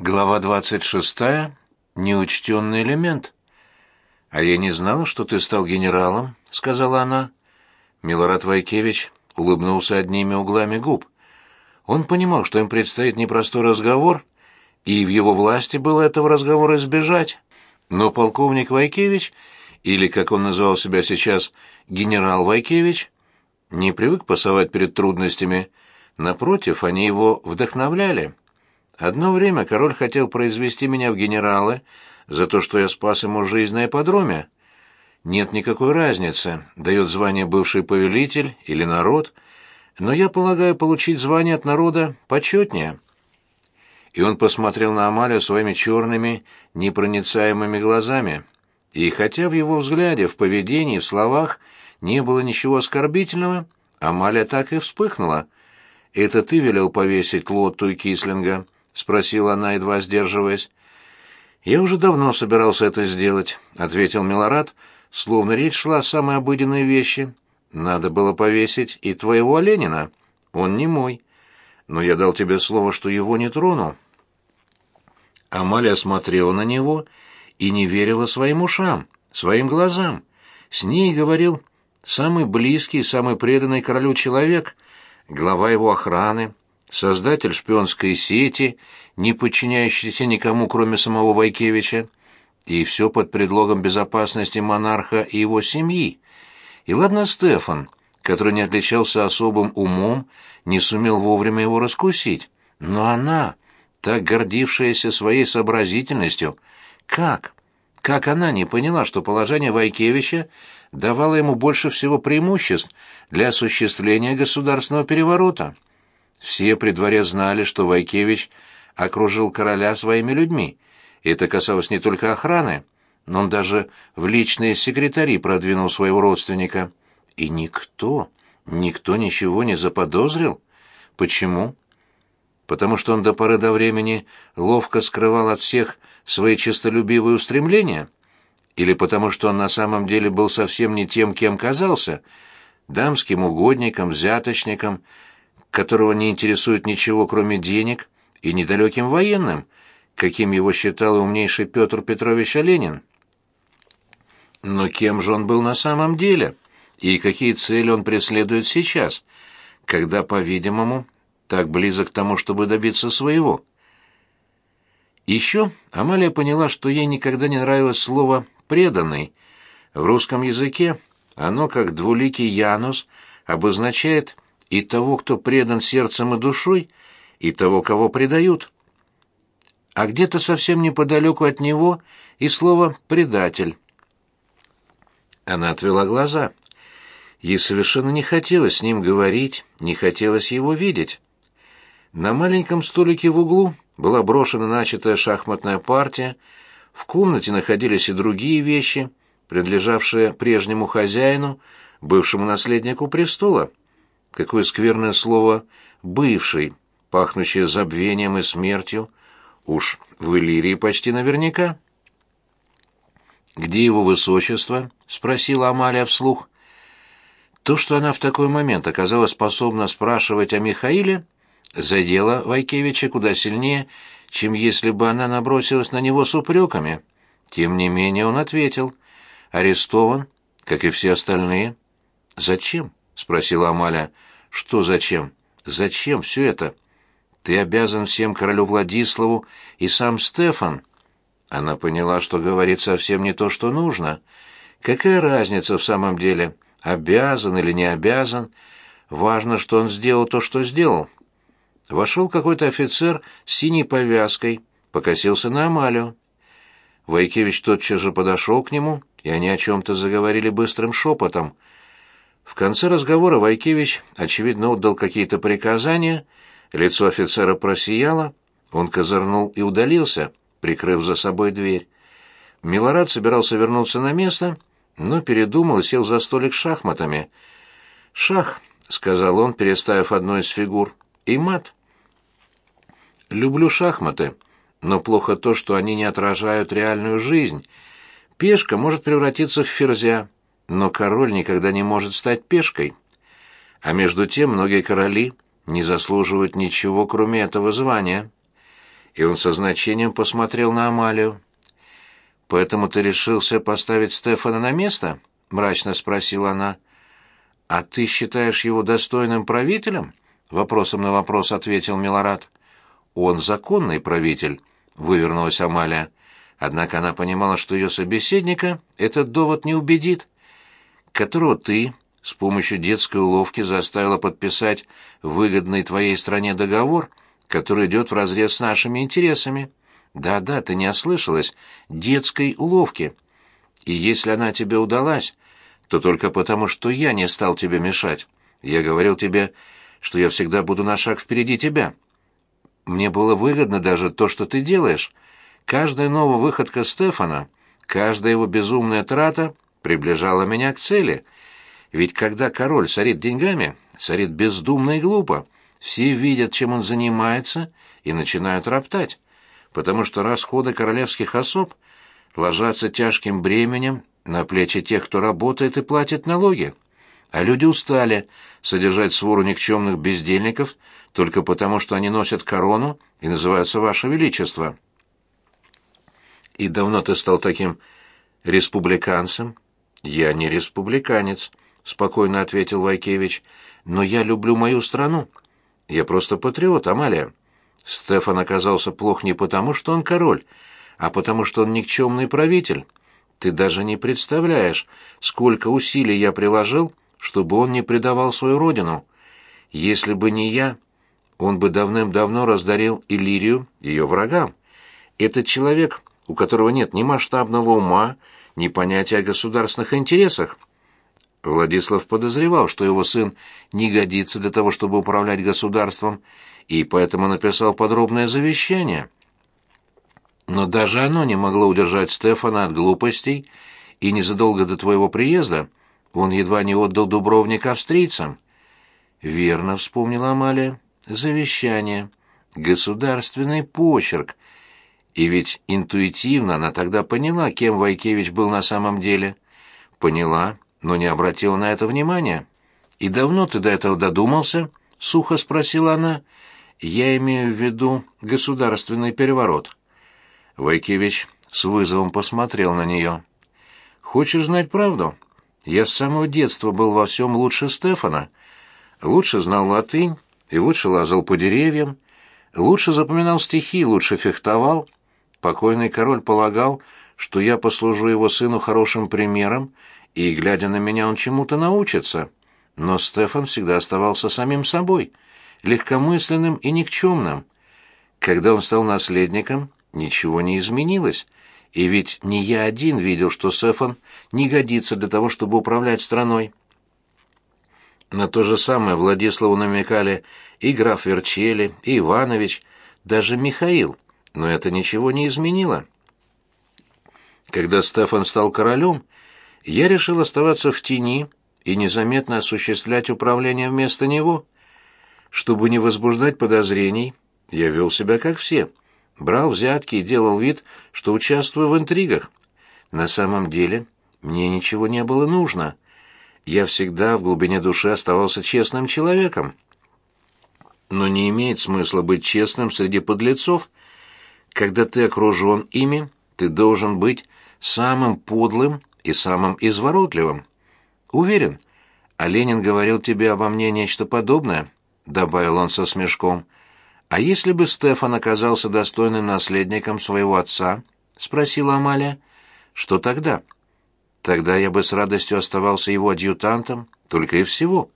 Глава двадцать шестая. Неучтенный элемент. «А я не знала, что ты стал генералом», — сказала она. Милорад Вайкевич улыбнулся одними углами губ. Он понимал, что им предстоит непростой разговор, и в его власти было этого разговора избежать. Но полковник Вайкевич, или, как он называл себя сейчас, генерал Вайкевич, не привык пасовать перед трудностями. Напротив, они его вдохновляли. Одно время король хотел произвести меня в генералы за то, что я спас ему жизнь на ипподроме. Нет никакой разницы, дает звание бывший повелитель или народ, но я полагаю получить звание от народа почетнее. И он посмотрел на Амалию своими черными, непроницаемыми глазами. И хотя в его взгляде, в поведении, в словах не было ничего оскорбительного, Амалия так и вспыхнула. «Это ты велел повесить Лотту и Кислинга?» — спросила она, едва сдерживаясь. «Я уже давно собирался это сделать», — ответил Милорад, словно речь шла о самой обыденной вещи. «Надо было повесить и твоего Оленина. Он не мой. Но я дал тебе слово, что его не трону». Амалия смотрела на него и не верила своим ушам, своим глазам. С ней говорил самый близкий, самый преданный королю человек, глава его охраны, создатель шпионской сети, не подчиняющийся никому, кроме самого Вайкевича, и все под предлогом безопасности монарха и его семьи. И ладно Стефан, который не отличался особым умом, не сумел вовремя его раскусить, но она, так гордившаяся своей сообразительностью, как, как она не поняла, что положение Вайкевича давало ему больше всего преимуществ для осуществления государственного переворота? Все при дворе знали, что Вайкевич окружил короля своими людьми. Это касалось не только охраны, но он даже в личные секретари продвинул своего родственника. И никто, никто ничего не заподозрил. Почему? Потому что он до поры до времени ловко скрывал от всех свои честолюбивые устремления? Или потому что он на самом деле был совсем не тем, кем казался, дамским угодником, взяточником, которого не интересует ничего, кроме денег, и недалеким военным, каким его считал и умнейший Петр Петрович Оленин. Но кем же он был на самом деле, и какие цели он преследует сейчас, когда, по-видимому, так близок к тому, чтобы добиться своего? Еще Амалия поняла, что ей никогда не нравилось слово «преданный». В русском языке оно, как двуликий Янус, обозначает и того, кто предан сердцем и душой, и того, кого предают. А где-то совсем неподалеку от него и слово «предатель». Она отвела глаза. Ей совершенно не хотелось с ним говорить, не хотелось его видеть. На маленьком столике в углу была брошена начатая шахматная партия, в комнате находились и другие вещи, принадлежавшие прежнему хозяину, бывшему наследнику престола. Какое скверное слово «бывший», пахнущее забвением и смертью. Уж в Иллирии почти наверняка. «Где его высочество?» — спросила Амалия вслух. То, что она в такой момент оказалась способна спрашивать о Михаиле, задело Вайкевича куда сильнее, чем если бы она набросилась на него с упреками. Тем не менее он ответил. «Арестован, как и все остальные». «Зачем?» — спросила Амаля. «Что зачем? Зачем все это? Ты обязан всем королю Владиславу и сам Стефан». Она поняла, что говорит совсем не то, что нужно. Какая разница в самом деле, обязан или не обязан? Важно, что он сделал то, что сделал. Вошел какой-то офицер с синей повязкой, покосился на Амалию. Войкевич тотчас же подошел к нему, и они о чем-то заговорили быстрым шепотом — в конце разговора Вайкевич, очевидно, отдал какие-то приказания, лицо офицера просияло, он козырнул и удалился, прикрыв за собой дверь. Милорад собирался вернуться на место, но передумал и сел за столик с шахматами. «Шах», — сказал он, переставив одну из фигур, — «и мат». «Люблю шахматы, но плохо то, что они не отражают реальную жизнь. Пешка может превратиться в ферзя, но король никогда не может стать пешкой. А между тем многие короли не заслуживают ничего, кроме этого звания. и он со значением посмотрел на Амалию. «Поэтому ты решился поставить Стефана на место?» — мрачно спросила она. «А ты считаешь его достойным правителем?» — вопросом на вопрос ответил Милорад. «Он законный правитель», — вывернулась Амалия. Однако она понимала, что ее собеседника этот довод не убедит. «Которого ты с помощью детской уловки заставила подписать выгодный твоей стране договор, который идет вразрез с нашими интересами. Да-да, ты не ослышалась, детской уловки. И если она тебе удалась, то только потому, что я не стал тебе мешать. Я говорил тебе, что я всегда буду на шаг впереди тебя. Мне было выгодно даже то, что ты делаешь. Каждая новая выходка Стефана, каждая его безумная трата приближала меня к цели. Ведь когда король сорит деньгами, сорит бездумно и глупо. Все видят, чем он занимается, и начинают роптать, потому что расходы королевских особ ложатся тяжким бременем на плечи тех, кто работает и платит налоги. А люди устали содержать свору никчемных бездельников только потому, что они носят корону и называются Ваше Величество. И давно ты стал таким республиканцем? Я не республиканец, спокойно ответил Вайкевич, но я люблю мою страну. Я просто патриот, Амалия. Стефан оказался плох не потому, что он король, а потому, что он никчемный правитель. Ты даже не представляешь, сколько усилий я приложил, чтобы он не предавал свою родину. Если бы не я, он бы давным-давно раздарил Иллирию ее врагам. Этот человек, у которого нет ни масштабного ума, ни понятия о государственных интересах. Владислав подозревал, что его сын не годится для того, чтобы управлять государством, и поэтому написал подробное завещание. Но даже оно не могло удержать Стефана от глупостей, и незадолго до твоего приезда он едва не отдал Дубровник австрийцам. Верно вспомнила Амалия. Завещание. Государственный почерк. И ведь интуитивно она тогда поняла, кем Вайкевич был на самом деле. Поняла, но не обратила на это внимания. «И давно ты до этого додумался?» — сухо спросила она. «Я имею в виду государственный переворот». Вайкевич с вызовом посмотрел на нее. «Хочешь знать правду? Я с самого детства был во всем лучше Стефана. Лучше знал латынь и лучше лазал по деревьям, лучше запоминал стихи, лучше фехтовал. Покойный король полагал, что я послужу его сыну хорошим примером, и, глядя на меня, он чему-то научится. Но Стефан всегда оставался самим собой, легкомысленным и никчемным. Когда он стал наследником, ничего не изменилось, и ведь не я один видел, что Стефан не годится для того, чтобы управлять страной. На то же самое Владиславу намекали и граф Верчели, и Иванович, даже Михаил, но это ничего не изменило. Когда Стефан стал королем, я решил оставаться в тени и незаметно осуществлять управление вместо него. Чтобы не возбуждать подозрений, я вел себя как все. Брал взятки и делал вид, что участвую в интригах. На самом деле мне ничего не было нужно. Я всегда в глубине души оставался честным человеком. Но не имеет смысла быть честным среди подлецов. Когда ты окружен ими, ты должен быть самым подлым и самым изворотливым. Уверен, а Ленин говорил тебе обо мне нечто подобное, добавил он со смешком. А если бы Стефан оказался достойным наследником своего отца, спросила Амалия, что тогда? Тогда я бы с радостью оставался его адъютантом, только и всего.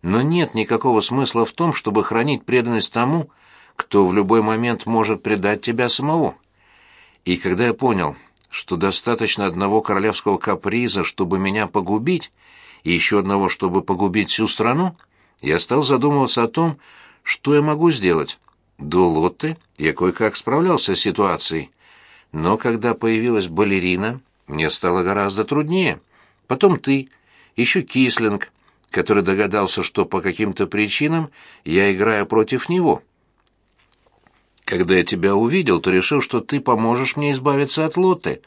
Но нет никакого смысла в том, чтобы хранить преданность тому, кто в любой момент может предать тебя самого. И когда я понял, что достаточно одного королевского каприза, чтобы меня погубить, и еще одного, чтобы погубить всю страну, я стал задумываться о том, что я могу сделать. До Лотты я кое-как справлялся с ситуацией. Но когда появилась балерина, мне стало гораздо труднее. Потом ты, еще Кислинг, который догадался, что по каким-то причинам я играю против него. Когда я тебя увидел, то решил, что ты поможешь мне избавиться от Лоты,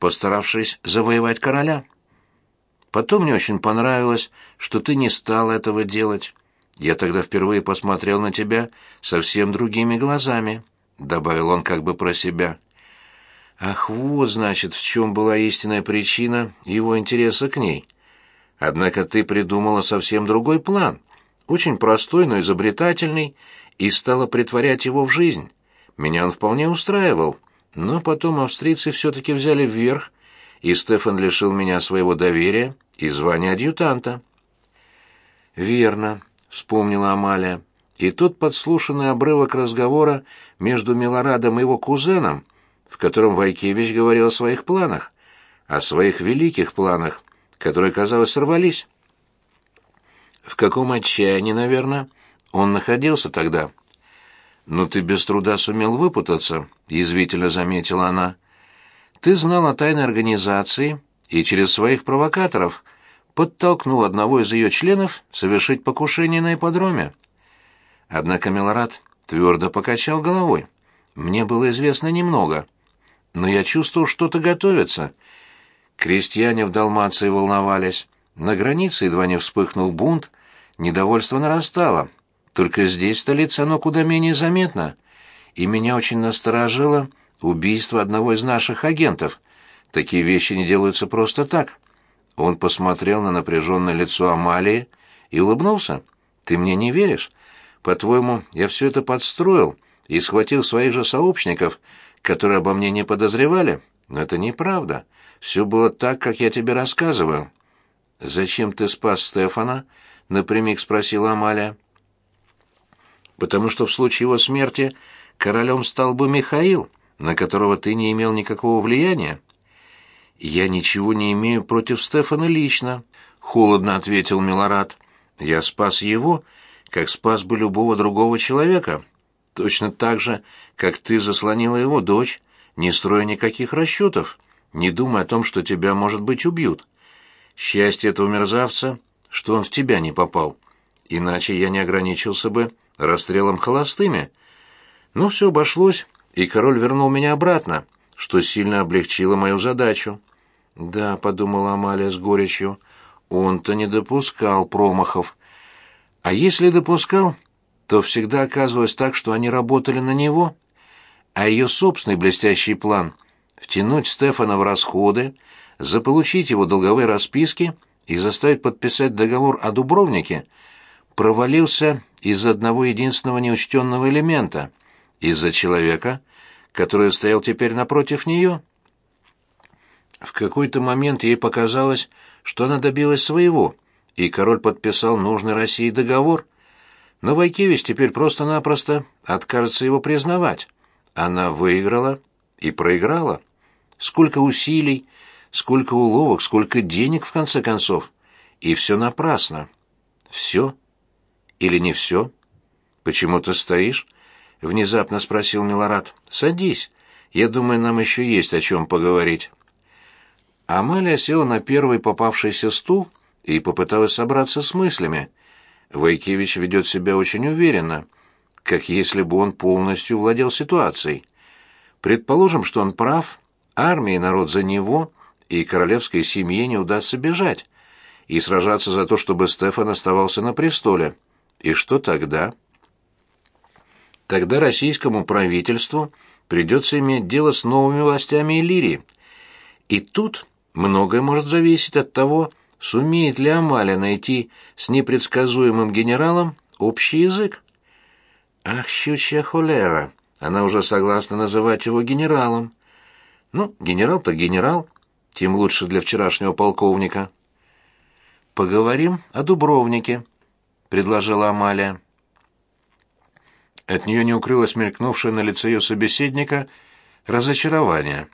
постаравшись завоевать короля. Потом мне очень понравилось, что ты не стал этого делать. Я тогда впервые посмотрел на тебя совсем другими глазами. — добавил он как бы про себя. Ах, вот, значит, в чем была истинная причина его интереса к ней. Однако ты придумала совсем другой план, очень простой, но изобретательный, и стала притворять его в жизнь. Меня он вполне устраивал, но потом австрийцы все-таки взяли вверх, и Стефан лишил меня своего доверия и звания адъютанта. «Верно», — вспомнила Амалия. И тот подслушанный обрывок разговора между Милорадом и его кузеном, в котором Вайкевич говорил о своих планах, о своих великих планах, которые, казалось, сорвались. В каком отчаянии, наверное, он находился тогда. «Но ты без труда сумел выпутаться», — язвительно заметила она. «Ты знал о тайной организации и через своих провокаторов подтолкнул одного из ее членов совершить покушение на ипподроме». Однако Милорад твердо покачал головой. «Мне было известно немного, но я чувствовал, что-то готовится». Крестьяне в Далмации волновались. На границе едва не вспыхнул бунт, недовольство нарастало. Только здесь, в столице, оно куда менее заметно. И меня очень насторожило убийство одного из наших агентов. Такие вещи не делаются просто так. Он посмотрел на напряженное лицо Амалии и улыбнулся. «Ты мне не веришь? По-твоему, я все это подстроил и схватил своих же сообщников, которые обо мне не подозревали? Но это неправда. Все было так, как я тебе рассказываю». «Зачем ты спас Стефана?» — напрямик спросила Амалия потому что в случае его смерти королем стал бы Михаил, на которого ты не имел никакого влияния. Я ничего не имею против Стефана лично, холодно ответил Милорад. Я спас его, как спас бы любого другого человека, точно так же, как ты заслонила его дочь, не строя никаких расчетов, не думая о том, что тебя, может быть, убьют. Счастье этого мерзавца, что он в тебя не попал. Иначе я не ограничился бы расстрелом холостыми. Но все обошлось, и король вернул меня обратно, что сильно облегчило мою задачу. «Да», — подумала Амалия с горечью, — «он-то не допускал промахов. А если допускал, то всегда оказывалось так, что они работали на него. А ее собственный блестящий план — втянуть Стефана в расходы, заполучить его долговые расписки и заставить подписать договор о Дубровнике — провалился из-за одного единственного неучтенного элемента, из-за человека, который стоял теперь напротив нее. В какой-то момент ей показалось, что она добилась своего, и король подписал нужный России договор. Но Вайкевич теперь просто-напросто откажется его признавать. Она выиграла и проиграла. Сколько усилий, сколько уловок, сколько денег, в конце концов. И все напрасно. Все или не все? Почему ты стоишь? Внезапно спросил Милорад. Садись. Я думаю, нам еще есть о чем поговорить. Амалия села на первый попавшийся стул и попыталась собраться с мыслями. Войкевич ведет себя очень уверенно, как если бы он полностью владел ситуацией. Предположим, что он прав, армия и народ за него, и королевской семье не удастся бежать, и сражаться за то, чтобы Стефан оставался на престоле. И что тогда? Тогда российскому правительству придется иметь дело с новыми властями Иллирии. И тут многое может зависеть от того, сумеет ли Амалия найти с непредсказуемым генералом общий язык. Ах, щучья холера! Она уже согласна называть его генералом. Ну, генерал-то генерал, тем лучше для вчерашнего полковника. Поговорим о Дубровнике, предложила Амалия. От нее не укрылось мелькнувшее на лице ее собеседника разочарование.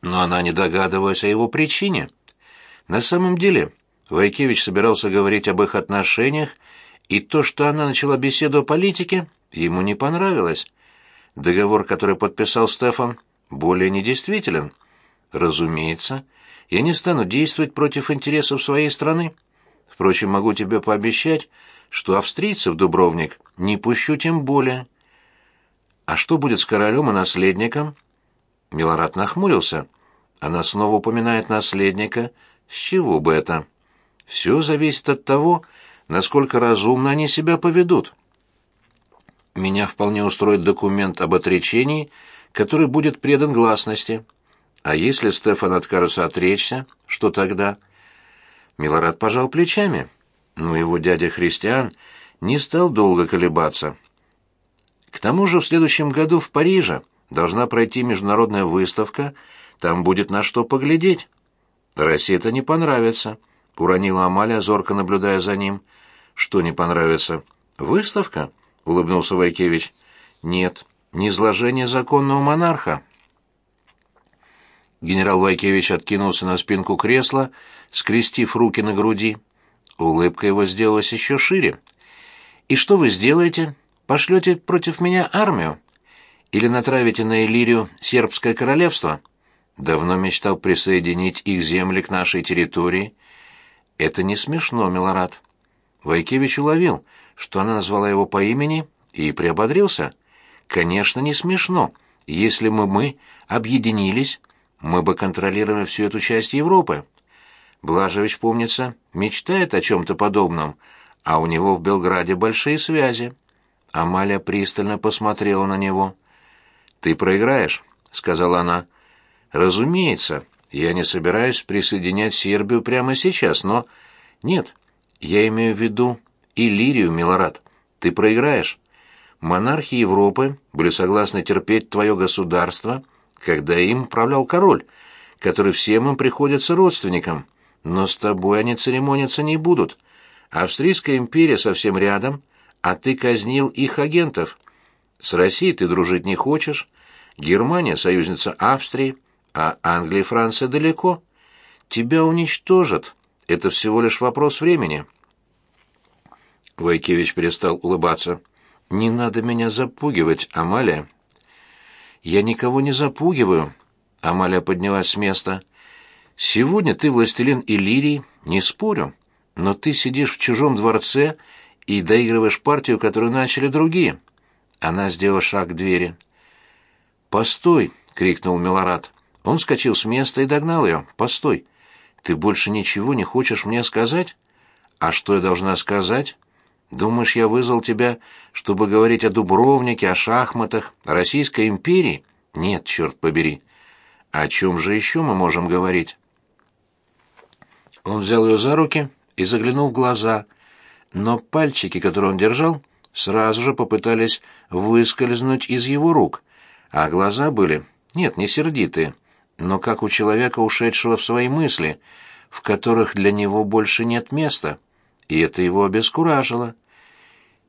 Но она не догадывалась о его причине. На самом деле, Вайкевич собирался говорить об их отношениях, и то, что она начала беседу о политике, ему не понравилось. Договор, который подписал Стефан, более недействителен. Разумеется, я не стану действовать против интересов своей страны. Впрочем, могу тебе пообещать, что австрийцев Дубровник не пущу тем более. А что будет с королем и наследником? Милорад нахмурился. Она снова упоминает наследника. С чего бы это? Все зависит от того, насколько разумно они себя поведут. меня вполне устроит документ об отречении, который будет предан гласности. А если Стефан откажется отречься, что тогда? Милорад пожал плечами. Но его дядя Христиан не стал долго колебаться. К тому же в следующем году в Париже должна пройти международная выставка, там будет на что поглядеть. России это не понравится, уронила Амалия, зорко наблюдая за ним. Что не понравится? Выставка? улыбнулся Вайкевич. Нет, не изложение законного монарха. Генерал Вайкевич откинулся на спинку кресла, скрестив руки на груди. Улыбка его сделалась еще шире. «И что вы сделаете? Пошлете против меня армию? Или натравите на Иллирию сербское королевство? Давно мечтал присоединить их земли к нашей территории. Это не смешно, Милорад». Вайкевич уловил, что она назвала его по имени, и приободрился. «Конечно, не смешно. Если мы мы объединились, мы бы контролировали всю эту часть Европы. Блажевич, помнится, мечтает о чем-то подобном, а у него в Белграде большие связи». Амалия пристально посмотрела на него. «Ты проиграешь», — сказала она. «Разумеется, я не собираюсь присоединять Сербию прямо сейчас, но...» «Нет, я имею в виду Иллирию, Милорад. Ты проиграешь. Монархи Европы были согласны терпеть твое государство, когда им управлял король, который всем им приходится родственником, но с тобой они церемониться не будут. Австрийская империя совсем рядом, а ты казнил их агентов. С Россией ты дружить не хочешь, Германия — союзница Австрии, а Англия и Франция далеко. Тебя уничтожат, это всего лишь вопрос времени». Войкевич перестал улыбаться. «Не надо меня запугивать, Амалия». «Я никого не запугиваю», — Амалия поднялась с места. «Сегодня ты властелин Иллирии, не спорю, но ты сидишь в чужом дворце и доигрываешь партию, которую начали другие». Она сделала шаг к двери. «Постой!» — крикнул Милорад. Он вскочил с места и догнал ее. «Постой! Ты больше ничего не хочешь мне сказать?» «А что я должна сказать?» Думаешь, я вызвал тебя, чтобы говорить о Дубровнике, о шахматах, о Российской империи? Нет, черт побери. О чем же еще мы можем говорить? Он взял ее за руки и заглянул в глаза, но пальчики, которые он держал, сразу же попытались выскользнуть из его рук, а глаза были, нет, не сердитые, но как у человека, ушедшего в свои мысли, в которых для него больше нет места и это его обескуражило.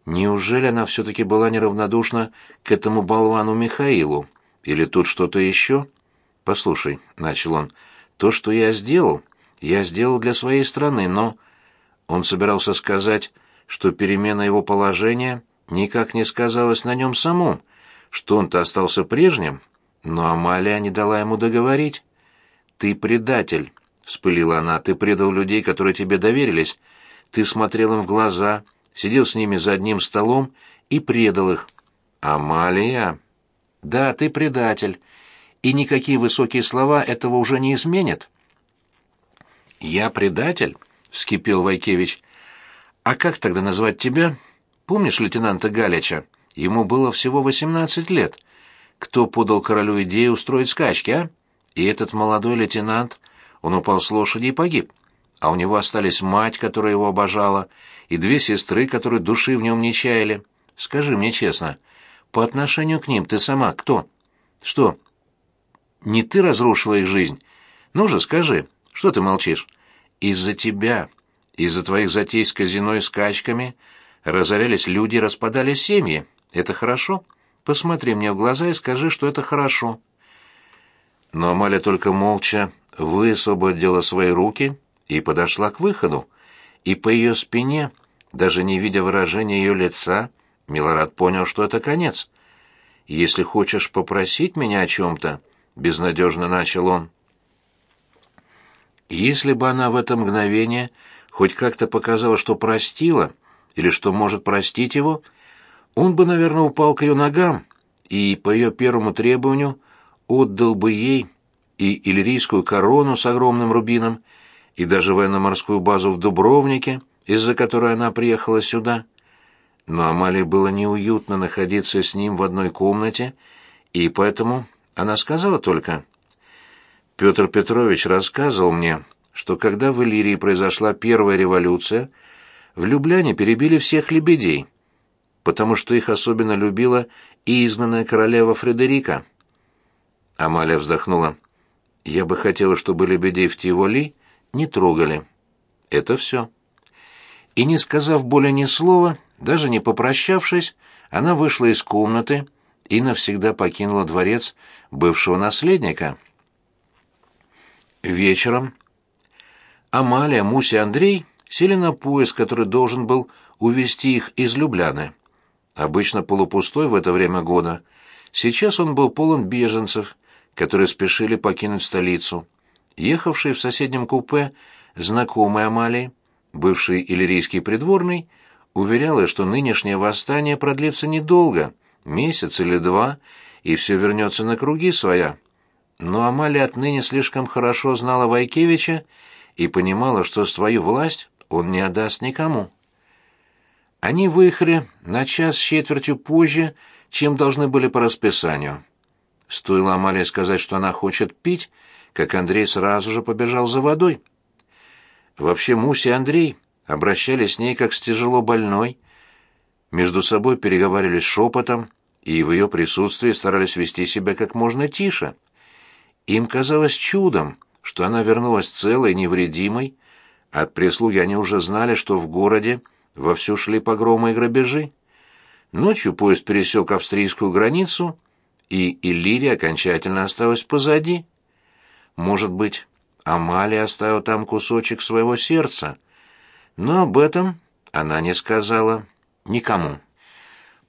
Неужели она все-таки была неравнодушна к этому болвану Михаилу? Или тут что-то еще? «Послушай», — начал он, — «то, что я сделал, я сделал для своей страны, но...» Он собирался сказать, что перемена его положения никак не сказалась на нем самом, что он-то остался прежним, но Амалия не дала ему договорить. «Ты предатель», — вспылила она, — «ты предал людей, которые тебе доверились, ты смотрел им в глаза, сидел с ними за одним столом и предал их. Амалия. Да, ты предатель. И никакие высокие слова этого уже не изменят. Я предатель? вскипел Вайкевич. А как тогда назвать тебя? Помнишь лейтенанта Галича? Ему было всего восемнадцать лет. Кто подал королю идею устроить скачки, а? И этот молодой лейтенант, он упал с лошади и погиб а у него остались мать, которая его обожала, и две сестры, которые души в нем не чаяли. Скажи мне честно, по отношению к ним ты сама кто? Что? Не ты разрушила их жизнь? Ну же, скажи, что ты молчишь? Из-за тебя, из-за твоих затей с казино и скачками разорялись люди, распадались семьи. Это хорошо? Посмотри мне в глаза и скажи, что это хорошо. Но Амаля только молча высвободила свои руки и подошла к выходу, и по ее спине, даже не видя выражения ее лица, Милорад понял, что это конец. «Если хочешь попросить меня о чем-то», — безнадежно начал он. Если бы она в это мгновение хоть как-то показала, что простила, или что может простить его, он бы, наверное, упал к ее ногам и по ее первому требованию отдал бы ей и иллирийскую корону с огромным рубином, и даже военно-морскую базу в Дубровнике, из-за которой она приехала сюда. но Амалии было неуютно находиться с ним в одной комнате, и поэтому она сказала только Петр Петрович рассказывал мне, что когда в Иллирии произошла первая революция, в Любляне перебили всех лебедей, потому что их особенно любила и изгнанная королева Фредерика. Амалия вздохнула. «Я бы хотела, чтобы лебедей в Тиволи не трогали. Это все». И не сказав более ни слова, даже не попрощавшись, она вышла из комнаты и навсегда покинула дворец бывшего наследника. Вечером Амалия, Муся и Андрей сели на поезд, который должен был увезти их из Любляны. Обычно полупустой в это время года. Сейчас он был полон беженцев, которые спешили покинуть столицу. Ехавший в соседнем купе знакомый Амалии, бывший иллирийский придворный, уверял что нынешнее восстание продлится недолго, месяц или два, и все вернется на круги своя. Но Амалия отныне слишком хорошо знала Вайкевича и понимала, что свою власть он не отдаст никому. Они выехали на час с четвертью позже, чем должны были по расписанию. Стоило Амалии сказать, что она хочет пить, как Андрей сразу же побежал за водой. Вообще Муся и Андрей обращались с ней как с тяжело больной, между собой переговаривались шепотом и в ее присутствии старались вести себя как можно тише — им казалось чудом, что она вернулась целой, невредимой. От прислуги они уже знали, что в городе вовсю шли погромы и грабежи. Ночью поезд пересек австрийскую границу, и Иллирия окончательно осталась позади. Может быть, Амалия оставила там кусочек своего сердца, но об этом она не сказала никому.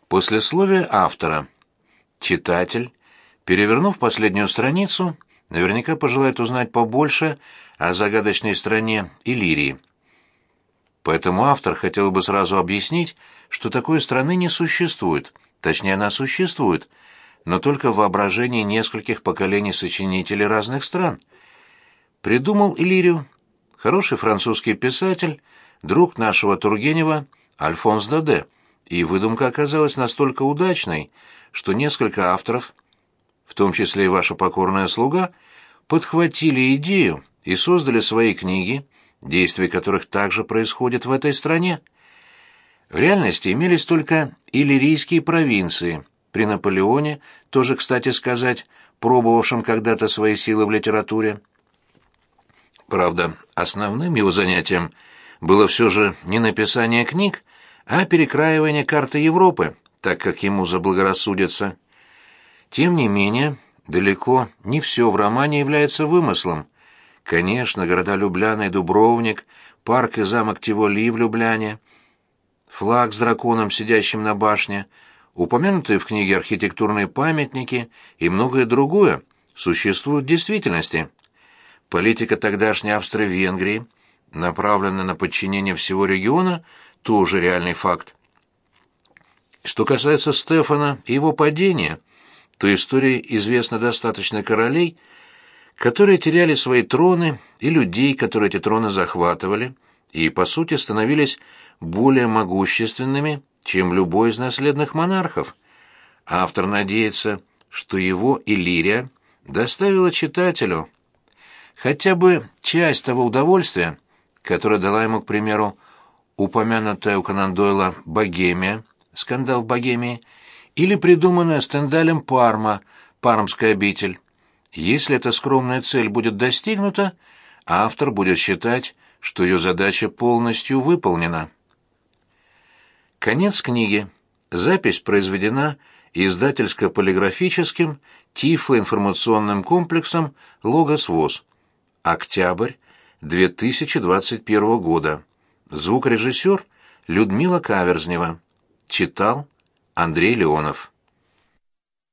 Послесловие автора. Читатель, перевернув последнюю страницу, наверняка пожелает узнать побольше о загадочной стране Иллирии. Поэтому автор хотел бы сразу объяснить, что такой страны не существует, точнее она существует, но только в воображении нескольких поколений сочинителей разных стран. Придумал Иллирию хороший французский писатель, друг нашего Тургенева Альфонс Даде, и выдумка оказалась настолько удачной, что несколько авторов в том числе и ваша покорная слуга, подхватили идею и создали свои книги, действия которых также происходят в этой стране. В реальности имелись только иллирийские провинции, при Наполеоне, тоже, кстати сказать, пробовавшем когда-то свои силы в литературе. Правда, основным его занятием было все же не написание книг, а перекраивание карты Европы, так как ему заблагорассудится. Тем не менее, далеко не все в романе является вымыслом. Конечно, города Любляна и Дубровник, парк и замок Тиволи в Любляне, флаг с драконом, сидящим на башне, упомянутые в книге архитектурные памятники и многое другое существуют в действительности. Политика тогдашней Австро-Венгрии, направленная на подчинение всего региона, тоже реальный факт. Что касается Стефана и его падения, то истории известно достаточно королей, которые теряли свои троны и людей, которые эти троны захватывали, и, по сути, становились более могущественными, чем любой из наследных монархов. Автор надеется, что его Иллирия доставила читателю хотя бы часть того удовольствия, которое дала ему, к примеру, упомянутая у Конан Дойла «Богемия», скандал в Богемии, или придуманная Стендалем Парма, Пармская обитель. Если эта скромная цель будет достигнута, автор будет считать, что ее задача полностью выполнена. Конец книги. Запись произведена издательско-полиграфическим тифлоинформационным комплексом «Логос ВОЗ». Октябрь 2021 года. Звукорежиссер Людмила Каверзнева. Читал Андрей Леонов